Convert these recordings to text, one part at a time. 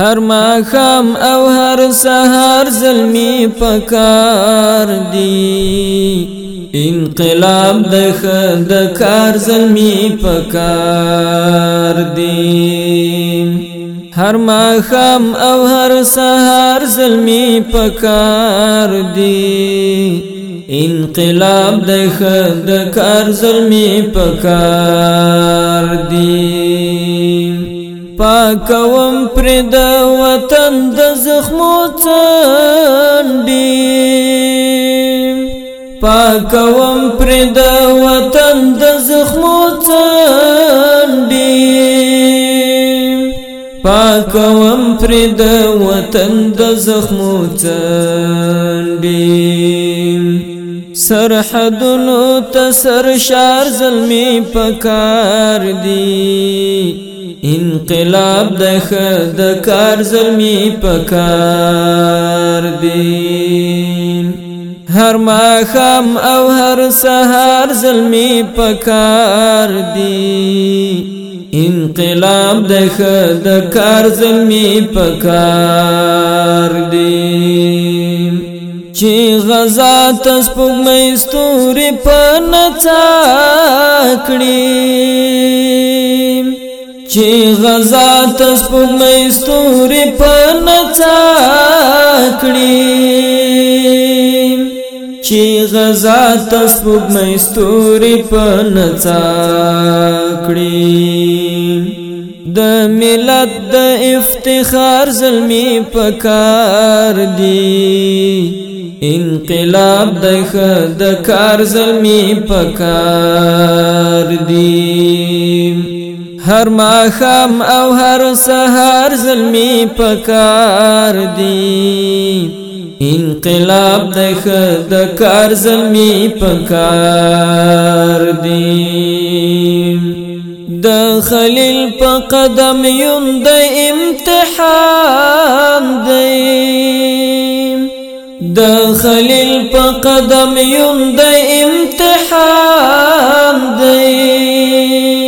هر ماخام او هر سهار زلمی پکار دی انقلاب د خد کار زلمی پکار دی هر ماخام او هر سهار زلمی پکار دی انقلاب د خد کار زلمی پکار دی پاکوم پر د وطن د زخمو څنډي پاکوم پر د وطن د زخمو څنډي پاکوم پر د وطن د زخمو څنډي سرحدونو ته سر شار زلمی پکار دی انقلاب د خد کار زلمی پکار دین هر ماخام او هر سهار زلمی پکار دی انقلاب د خد کار زلمی پکار دی چې غزا تسپوږمې ستوري په نڅا کړی چې غزا تسپمې ستوري په نڅا کړی چې غزا تسپمې ستوري په نڅا کړی د ملت د افتخار زلمی پکار دی انقلاب د خد کار زلمی پکار دی هر ماخام او هر سهار زلمی پکار دی انقلاب دخ د کار زلمی پکار دی د خلیل په قدم یم د امتحان دی د خلیل په قدم یم د امتحان دی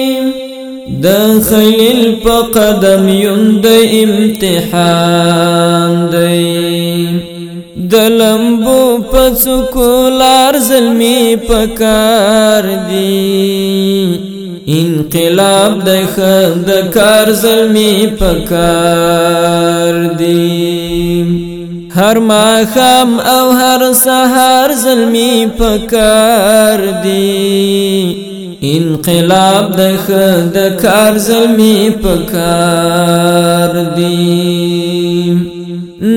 د خلیل په قدم یم د امتحان دی د لمبو په سکولار زلمی پکار دی انقلاب د خد کار زلمی پکار دی هر ماخام او هر سهار زلمی پکار دی انقلاب د د کار زلمی پکار دی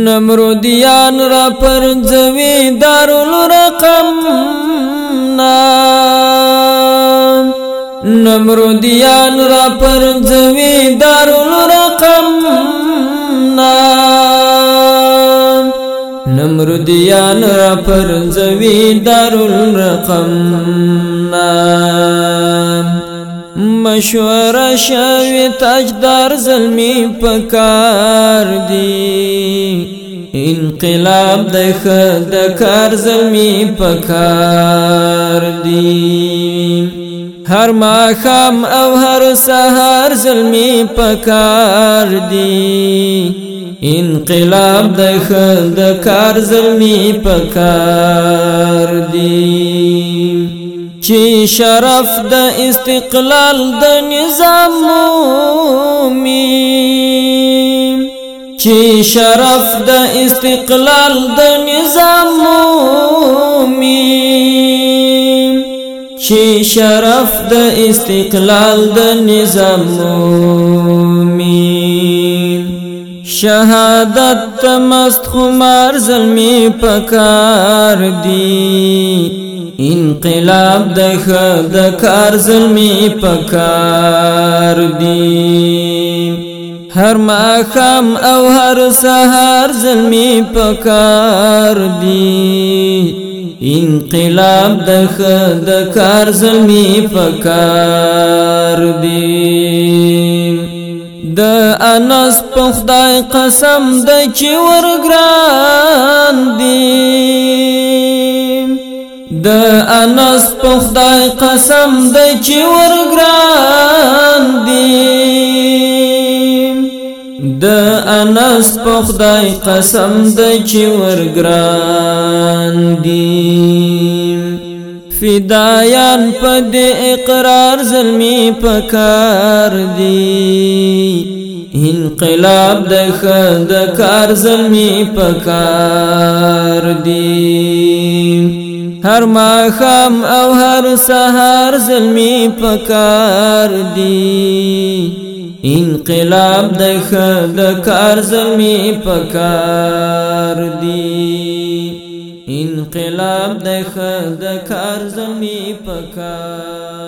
نمرودیان را پر ځوی دارالرقم نا نمرودیان را پر ځوی ټولو دیان را پرنځوي دارالرقم نام مشوره شوی تاجدار زلمی پکار دی انقلاب د د کار زلمی پکار دی هر ماخام او هر سهار زلمی پکار دی انقلاب د خند کار زلمی پکار دی چې شرف د استقلال د نظام مومي چې شرف د استقلال د نظام مومي چې شرف د استقلال د نظام مومي شهادت مست خمار زلمی پکار دی انقلاب د خد کار زلمی پکار دی هر ماخام او هر سهار زلمی پکار دی انقلاب د خد کار زلمی پکار دی د انس په خدای قسم د چې ورګران دی د انس په خدای قسم د چې ورګران دی د انس په خدای قسم د چې ورګران دی فدایان په دې اقرار زلمی پکار دی انقلاب د خد کار زلمی پکار دی هر ماخام او هر سهار زلمی پکار دی انقلاب د خد کار زلمی پکار دی انقلاب د خد کار زمي پکار